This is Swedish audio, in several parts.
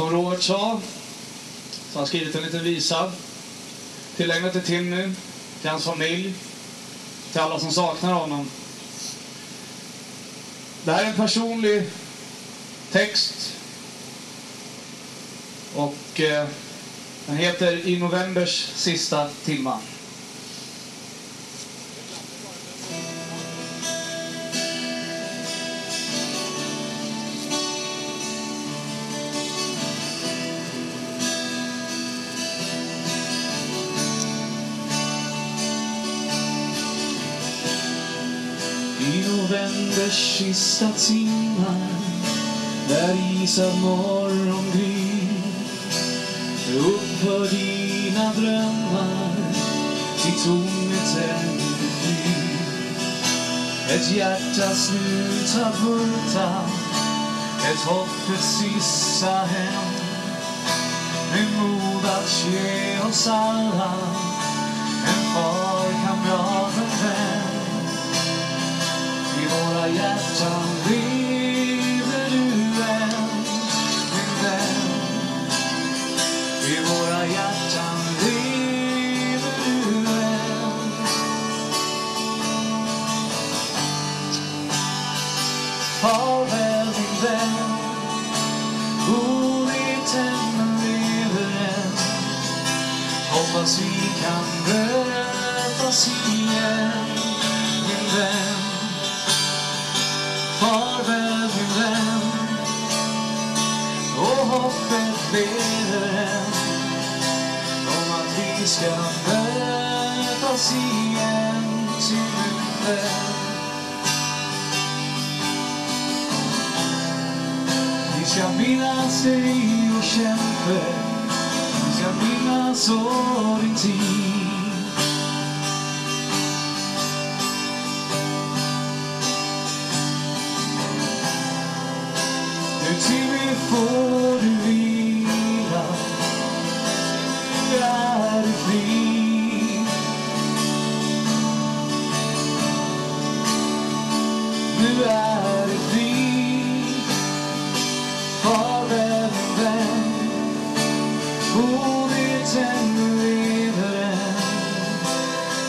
Som Robert sa, så har han skrivit en liten visa. Tillägnad till Timmy, till hans familj, till alla som saknar honom. Det här är en personlig text. Och eh, den heter I novembers sista timma. Novembers sista timmar När isad morgongry Upphör dina drömmar Till tomhet ännu Ett hjärta slutar bulta Ett hoppets sista hem. Med mod att ge oss alla En far, kamrat, en vän hjärtan lever du än, min vän. I våra hjärtan lever du än. Farväl min vän, ovetända lever än. Hoppas vi kan mötas hoppet lever än Om att vi ska mötas igen till vän. Vi ska minnas dig och kämpa. Vi ska minnas år din tid.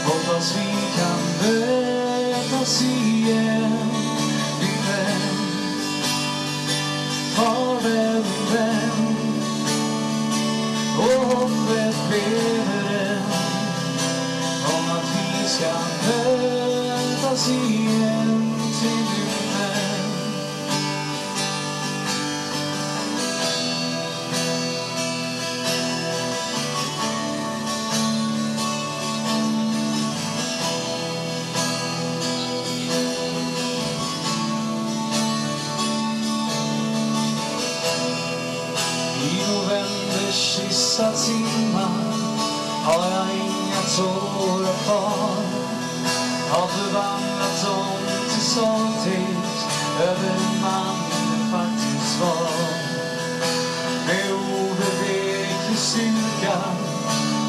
Hoppas vi kan mötas igen. Hoppet lever än. Om att vi ska mötas igen till min I november novembers sista timmar har jag inga tårar kvar? Har förvandlat dem till stolthet? Över hur man faktiskt var. Med obeveklig styrka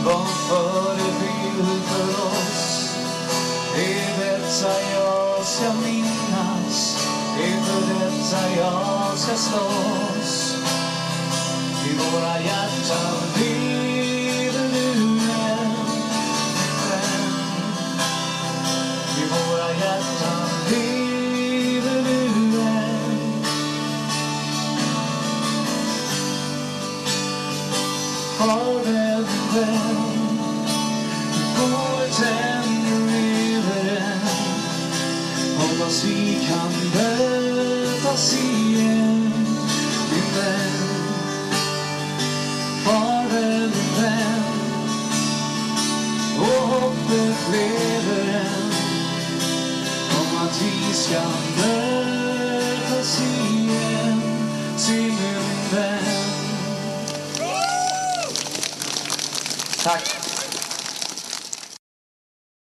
var en förebild för oss? Det är detta jag ska minnas. Det är för detta jag ska slåss. I våra hjärtan lever än, min vän. I våra hjärtan lever du än. Farväl min vän, lever än. Hoppas vi kan mötas igen, min vän. Vi ska mötas igen Till min vän Tack.